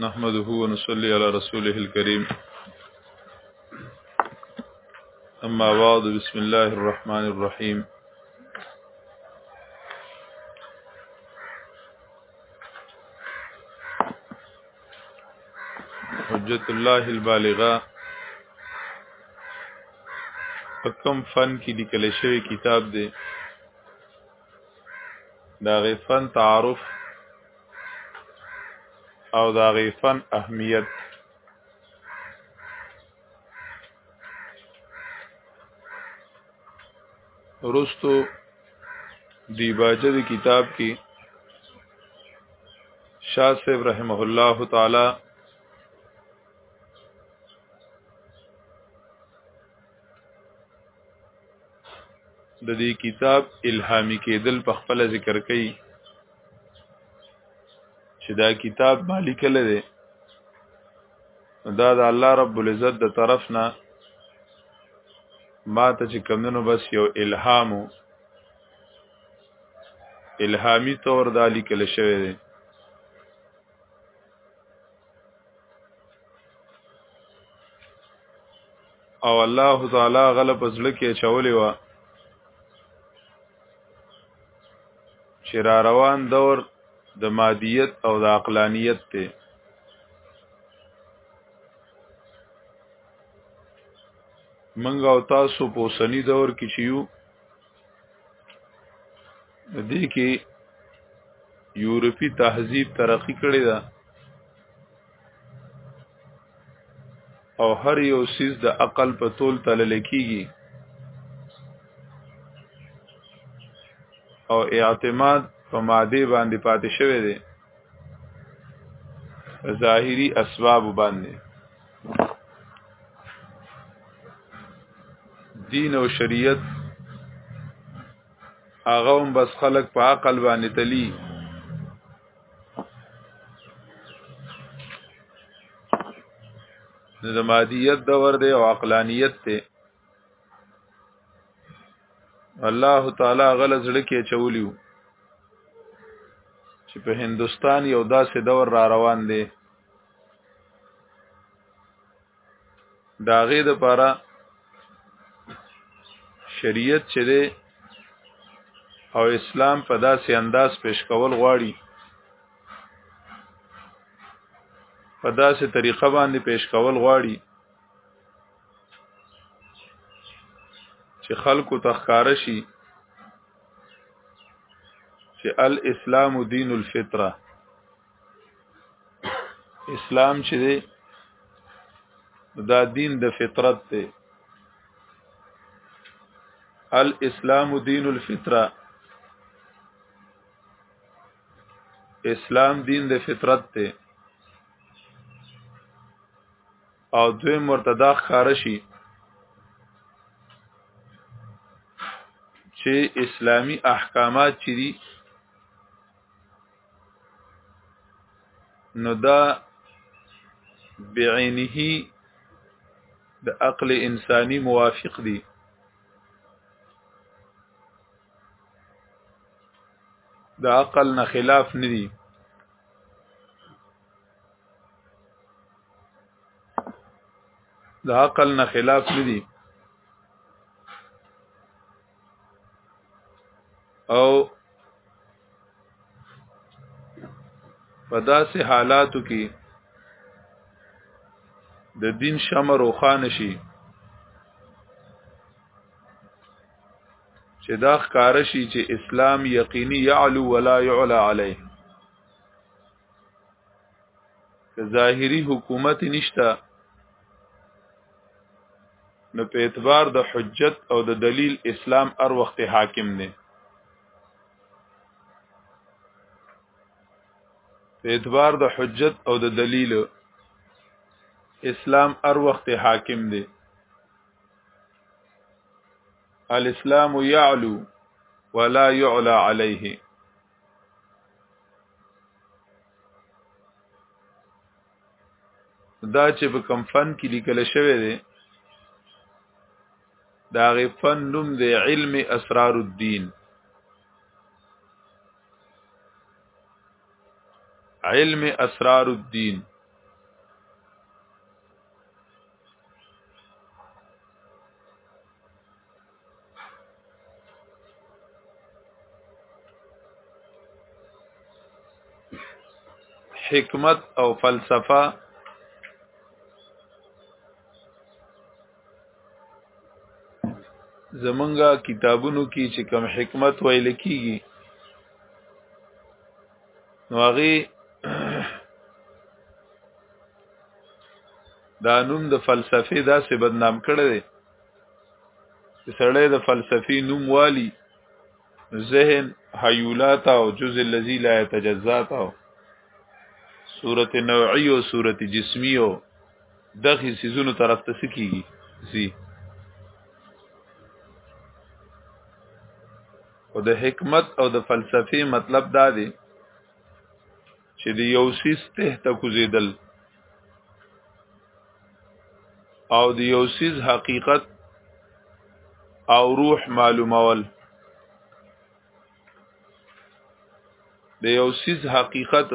نحمده ونصلي على رسوله الكريم أما بعد بسم الله الرحمن الرحيم حجت الله البالغه کم فن کې لیکل شوی کتاب دی دا غي فن تعارف او دا غي فن اهمیت رستو دی باجد کتاب کې شاه صاحب رحمه الله تعالی د دې کتاب الهامي کېدل په خپل ذکر کوي چې دا کتاب مالک لري دا د الله رب العزت د طرف نه ما ته چې کمونو بس یو الهامو الهامی طور دا لیکل شوی دی او الله تعالی غلب زړه کې چولې و چې را روان دور د مادیت او د عقلانیت ته منګه او تاسو په سنی دور کې چې یو دې کې یورپی تهذیب ترقی کړې ده او هر یو سیز د عقل په تول تلل کیږي او اعتماد په ماده باندې پاتې شوی دی ظاهری اسباب باندې دین او شریعت هغه هم بس خلق په عقل باندې تلی نو د مادیت دور دی او عقلانیت ته الله تعالی غل زړه کې چولیو چې په هندستان یو داسې دور را روان دی دا غي د پاره شریعت چې دی او اسلام په داسې انداز پیش کول غواړي په داسې طریقه باندې پیش کول غواړي چې خلکو تخکار شي چې الاسلام دین الفطره اسلام چې دی دا دین د فطرت دی الاسلام دین الفطره اسلام دین د فطرت دی او دوی مرتدا خارشی چې اسلامی احکامات چې دي نو دا بعینه د عقل انسانی موافق دی د عقل نه خلاف نه دی د عقل نه خلاف نه دی او په داسې حالاتو کې د دین شمه روخانه شي چې دا ښکار شي چې اسلام یقیني یعلو ولا یعلا علیه که ظاهری حکومت نشته نو په اعتبار د حجت او د دلیل اسلام ار وخت حاکم نه په اعتبار د حجت او د دلیل اسلام ار وخت حاکم دی الاسلام يعلو ولا يعلى عليه دا چې په کم فن کې لیکل شوی دی دا غي فن نوم دی علم اسرار الدین علم اسرار الدین حکمت او فلسفه زمونږه کتابونو کې چې کم حکمت ویل کیږي نو هغه دا نوم د فلسفي داسې بدنام کړی دی چې سړی د فلسفي نوم والی ذهن حیولات او جز الذی لا یتجزات او صورت نوعی او صورت جسمی او دغه سيزونو طرف ته سکیږي زی او د حکمت او د فلسفي مطلب دا دی چې د یو سیس تحت کوزیدل او د یو سیس حقیقت او روح معلومول د یو سیس حقیقت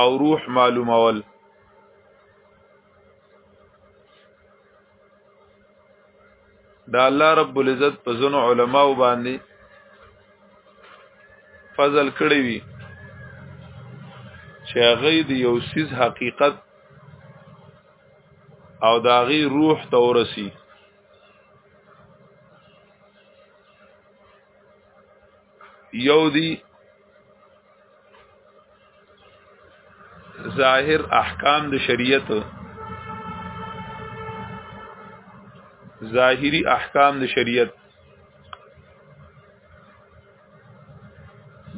او روح معلومول دا الله رب العزت په زنو علما باندې فضل کړی وي چې هغه د یو سیز حقیقت او دا غي روح ته ورسی یو دی ظاهر احکام د شریعت ظاهری احکام د شریعت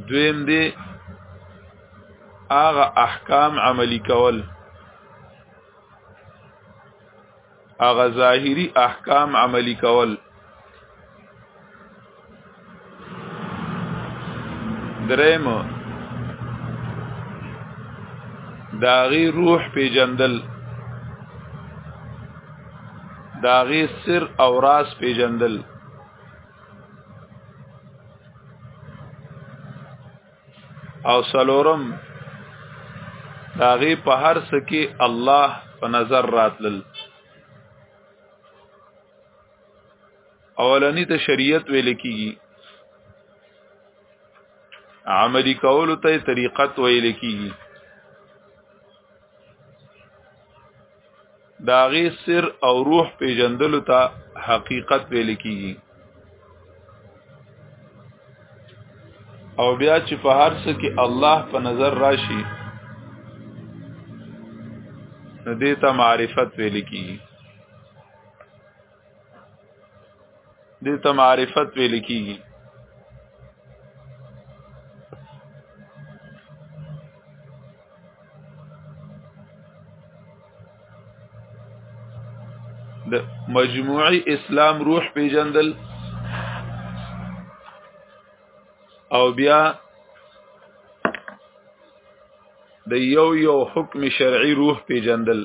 دویم دی هغه احکام عملی کول هغه ظاهری احکام عملی کول درېم داغي روح پیجندل داغي سر او راس پیجندل او سلورم داغه په هر څه کې الله په نظر راتلل اولنی ته شریعت ویل کیږي عملی کولو ته طریقت ویل کیږي داغي سر او روح پیجندلو ته حقیقت ویل کیږي او بیا چې په هر څه کې الله په نظر راشي دې ته معرفت ویل کیږي دې ته معرفت ویل کیږي د مجموعي اسلام روح پیجندل او بیا د یو یو حکم شرعي روح پیجندل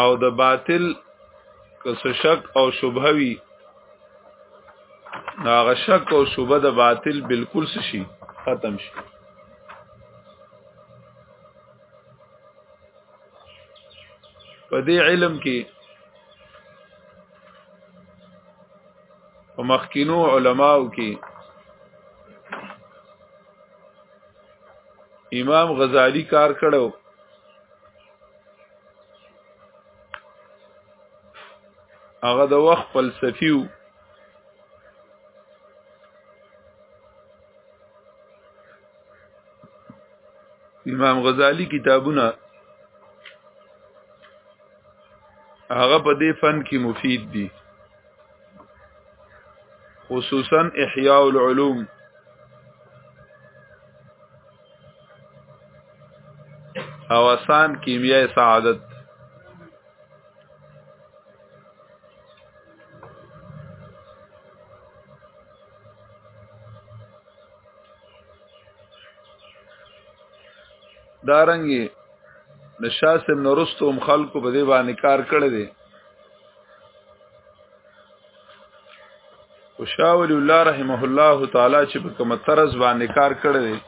او د باطل کس شک او شبهه وی ناغه شک او شبهه د باطل بالکل شي ختم شي په دې علم کې په مخکینو علماو کې امام غزالی کار کړو هغه د وخت فلسفیو امام غزالی کتابونه هغه په دې فن کې مفید دي خصوصا احیاء العلوم او آسان کیمیاء سعادت دارنګي نشاس ابن رستم خلکو په دې باندې کار کړی دی او شاول الله رحمه الله تعالی چې په کوم طرز باندې کار کړی دی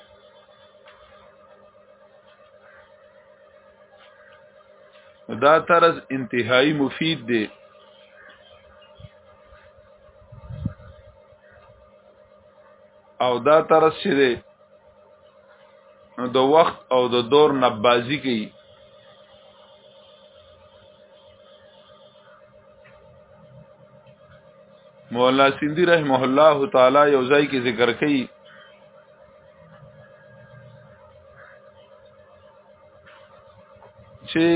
دا طرز انتهایی مفید دی او دا طرز چې دی نو د وخت او د دور نبازی کوي مولا سیندی رحمه الله تعالی یو ځای کې ذکر کړي چې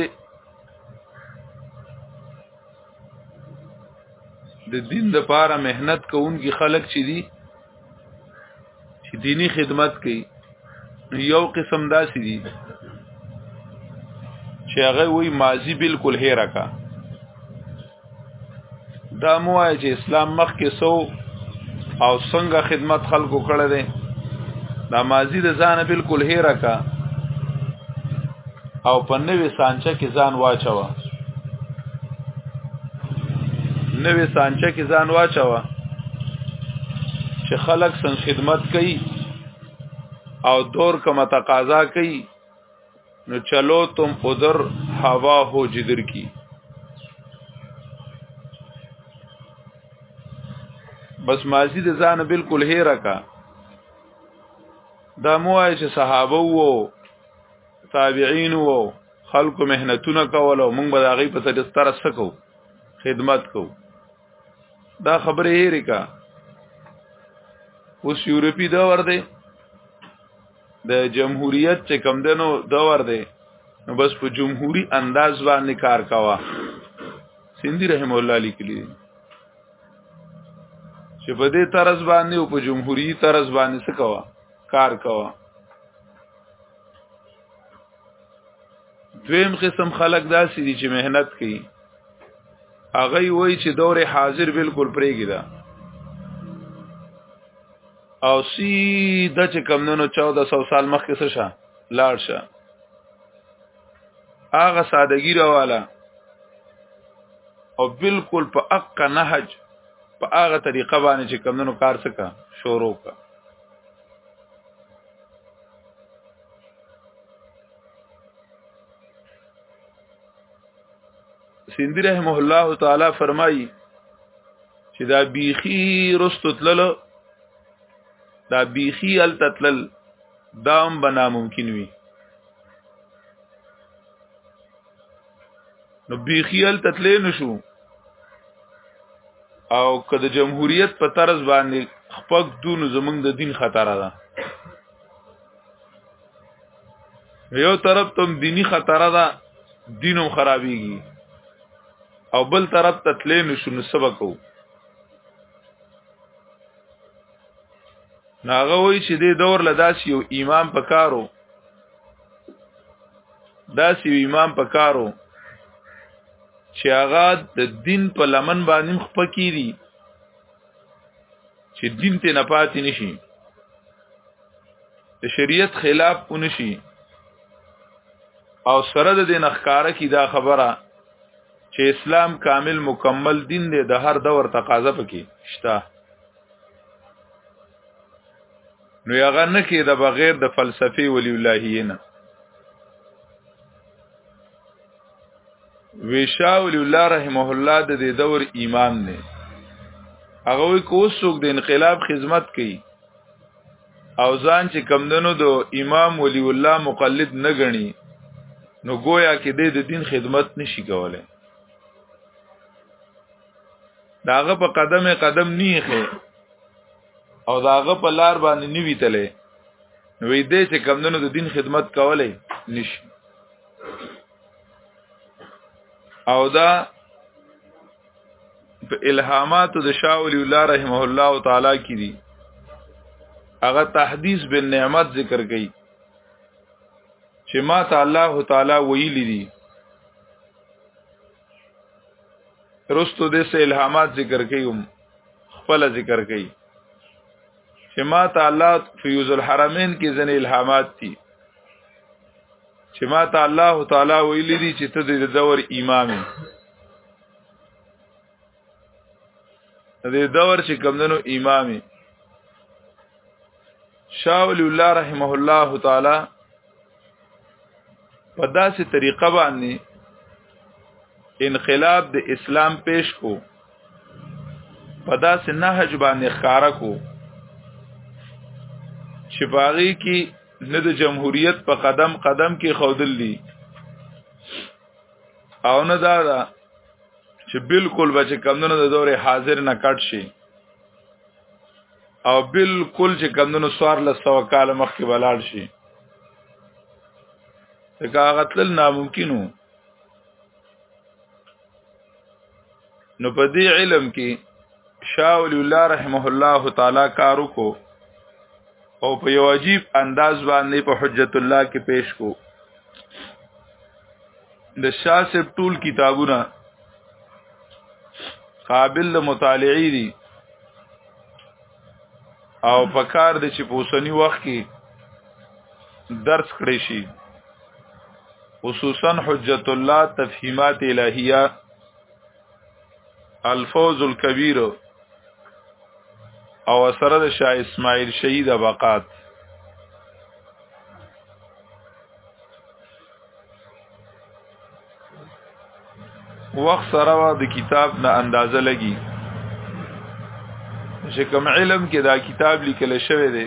د دین د پاره مهنت کوونکي خلک چې دي چې دینی خدمت کوي یو قسم داسې دي چې هغه وی ماضی بالکل هېره کا دا مو وایي چې اسلام مخ کې سو او څنګه خدمت خلکو کړی دی دا ماضی د ځانه بالکل هېره کا او په نوې سانچه کې ځان واچوه نوې سانچه کې ځان واچوه چې خلک سن خدمت کوي او دور کومه تقاضا کوي نو چلو تم ادر هوا هو جدر کی بس ماضی د ځان بالکل هیره کا دا موای چې صحابه وو تابعین وو خلکو مهنتونه کول او موږ به د هغې په سر ستره سکو خدمت کو دا خبره یې ریکا اوس یورپی دا ور دی د جمهوریت چې کم دنو دا ور دی نو بس په جمهوری انداز باندې کار کاوه سیندی رحم الله لیکلی چې په دې طرز باندې او په جمهوری طرز باندې څه کاوه کار کاوه دویم قسم خلک داسې دي چې مهنت کوي هغه وای چې دور حاضر بالکل پرېږي دا او سیده چې کمونو 1400 سال مخکې څه شه لاړ شه هغه سادهګی راواله او بالکل په اق نهج په هغه طریقه باندې چې کمونو کار څه کا شروع کا سیندی رحمه الله تعالی فرمایي چې دا بیخی رستتلل دا بیخی التتلل دام بنا ممکن وي نو بیخیل تتلی نشو او که د جمهوریت په طرز باندې خپګ دونو زمونږ د دین خطر ده یو طرف ته دینی خطر ده دینم خرابېږي او بل طرف ته تلې نشو نو سبا کو ناغه وای چې د دور لداس یو امام پکارو دا سی امام پکارو چې هغه د دین په لمن باندې خپکی دي چې دین ته نه پاتې نشي د شریعت خلاف ونشي او سره د دین اخکاره کی دا خبره چې اسلام کامل مکمل دین دی د هر دور تقاضا پکې شته نو هغه نه کې د بغیر د فلسفي ولی اللهی نه ویشا ولی الله رحمه الله د دې دور امام نه هغه کو څوک د انقلاب خدمت کوي او ځان چې کمدنو د امام ولی الله مقلد نه غني نو گویا کې د دین خدمت نشي کولای داغه په قدم قدم نیخه او داغه په لار باندې نیوی تله وې دې چې کمندونو د دین خدمت کولای نشي او دا په الهامات د شاه ولی الله رحمه الله تعالی کې دي هغه تحدیث بن نعمت ذکر کړي چې ما ته الله تعالی ویلي دي رستو دې سه الهامات ذکر کوي خپل ذکر کوي چې ما ته الله فیوز الحرمین کې ځنې الهامات دي چې ما ته الله تعالی ویلي دي چې ته د دور امام د دور چې کمندنو امامي شاول الله رحمه الله تعالی په داسې طریقه باندې انقلاب د اسلام پیش کو په داسې نهج باندې ښکارا کو چې باغی کې نه د جمهوریت په قدم قدم کې خودل دي او نه دا, دا چې بالکل به چې کمدنو د دور حاضر نه کټ شي او بالکل چې کمدنو سوار لسو کال مخکې بلاړ شي ځکه هغه تل ناممکنو نو په دې علم کې شاول الله رحمه الله تعالی کارو کو او په یو عجیب انداز باندې په حجت الله کې پیش کو د شاه صاحب ټول کتابونه قابل د مطالعې دي او پکار د چې په اوسنی وخت کې درس کړی شي خصوصا حجت الله تفهیمات الہیه الفوز الكبير او سره د شاه اسماعیل شهید بقات وخت سره د کتاب نه اندازه لګي چې کوم علم کې دا کتاب لیکل شوی دی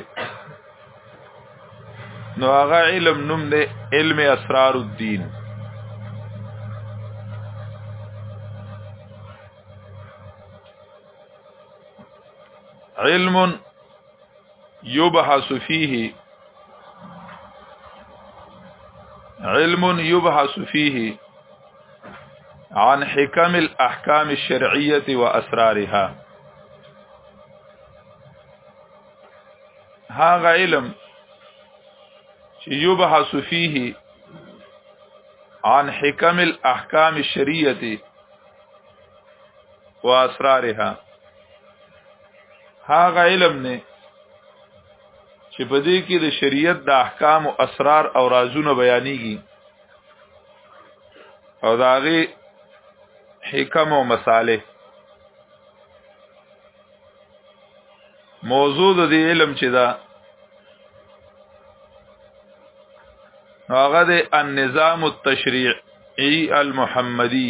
نو هغه علم نوم دی علم اسرار الدین علم يبحث فيه علم يبحث فيه عن حكم الأحكام الشرعية وأسرارها هذا علم يبحث فيه عن حكم الأحكام الشرعية وأسرارها هغه علم نه چې په دې کې د شریعت د احکام او اسرار او رازونه بیانېږي او دا غي حکم او مصالح موضوع د دې علم چې دا هغه د النظام التشریعي المحمدي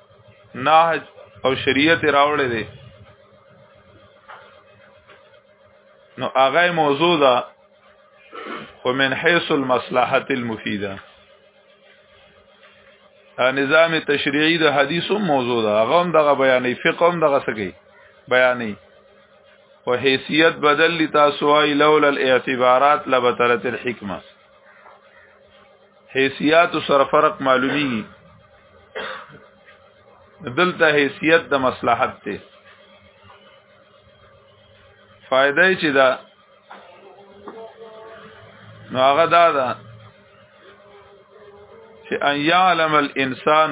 نهج او شریعت راوړی دی نو هغه موضوع ده خو من حيث المصلحه المفيده نظام تشریعی د حدیثو موضوع ده هغه هم دغه بیانې فقه هم دغه سګي بیانې او حیثیت بدل لتاسو ای لولا الاعتبارات لبطلت الحکمه حیثیات سره فرق معلومی دلته حیثیت د مصلحت ته فائدہ چې دا نو هغه دا ده چې ان يعلم الانسان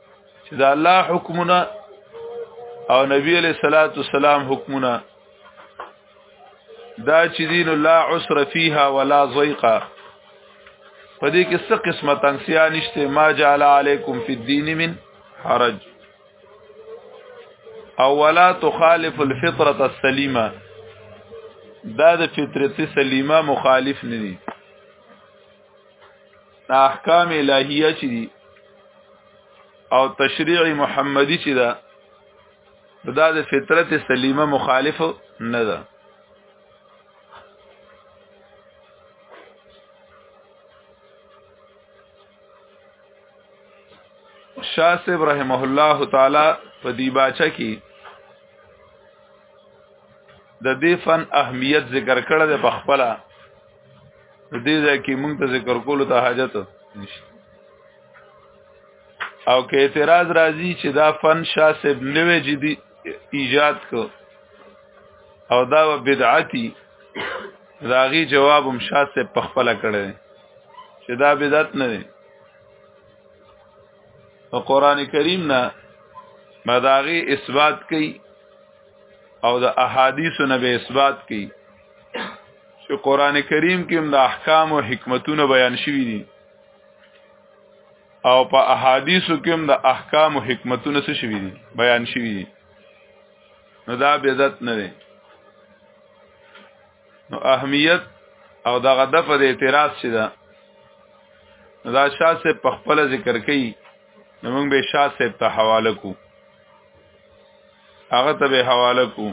چې دا الله حکمونه او نبی علیہ الصلوۃ والسلام حکمونه دا چې دین الله عسر فیها ولا ضیقا په دې کې څه قسمه تنگسیا نشته ما جعل علیکم فی الدین من حرج او ولا تخالف الفطره السلیمه دا د فطرت سلیمه مخالف نه دي دا احکام الهیه چې دي او تشریع محمدي چې ده دا د فطرت سلیمه مخالف نه ده شاه صاحب رحمه الله تعالی په دی باچا کې د دې فن اهمیت ذکر کړل په خپل دې ځکه موږ ته ذکر کولو ته حاجت نشته او که اعتراض راځي چې دا فن شاه صاحب نوې جدي ایجاد کو او دا بدعتي راغي جواب هم شاه صاحب په خپل کړی چې دا بدعت نه دی او قران کریم نه مداغي اثبات کوي او د احادیث نه به اثبات کوي چې قران کریم کې هم د احکام او حکمتونه بیان شوي دي او په احادیثو کې هم د احکام او حکمتونه څه شوي دي بیان شوي دي نو دا بدعت نه دی نو اهمیت او دا غدف د اعتراض شي دا نو دا شاسه په خپل ذکر کوي نو موږ به شاسه ته حواله کو هغه ته به حواله کو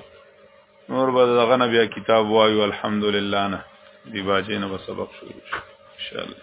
نور به دغه نه بیا کتاب وایو الحمدلله نه دی باجې نه به سبق شروع شي ان شاء الله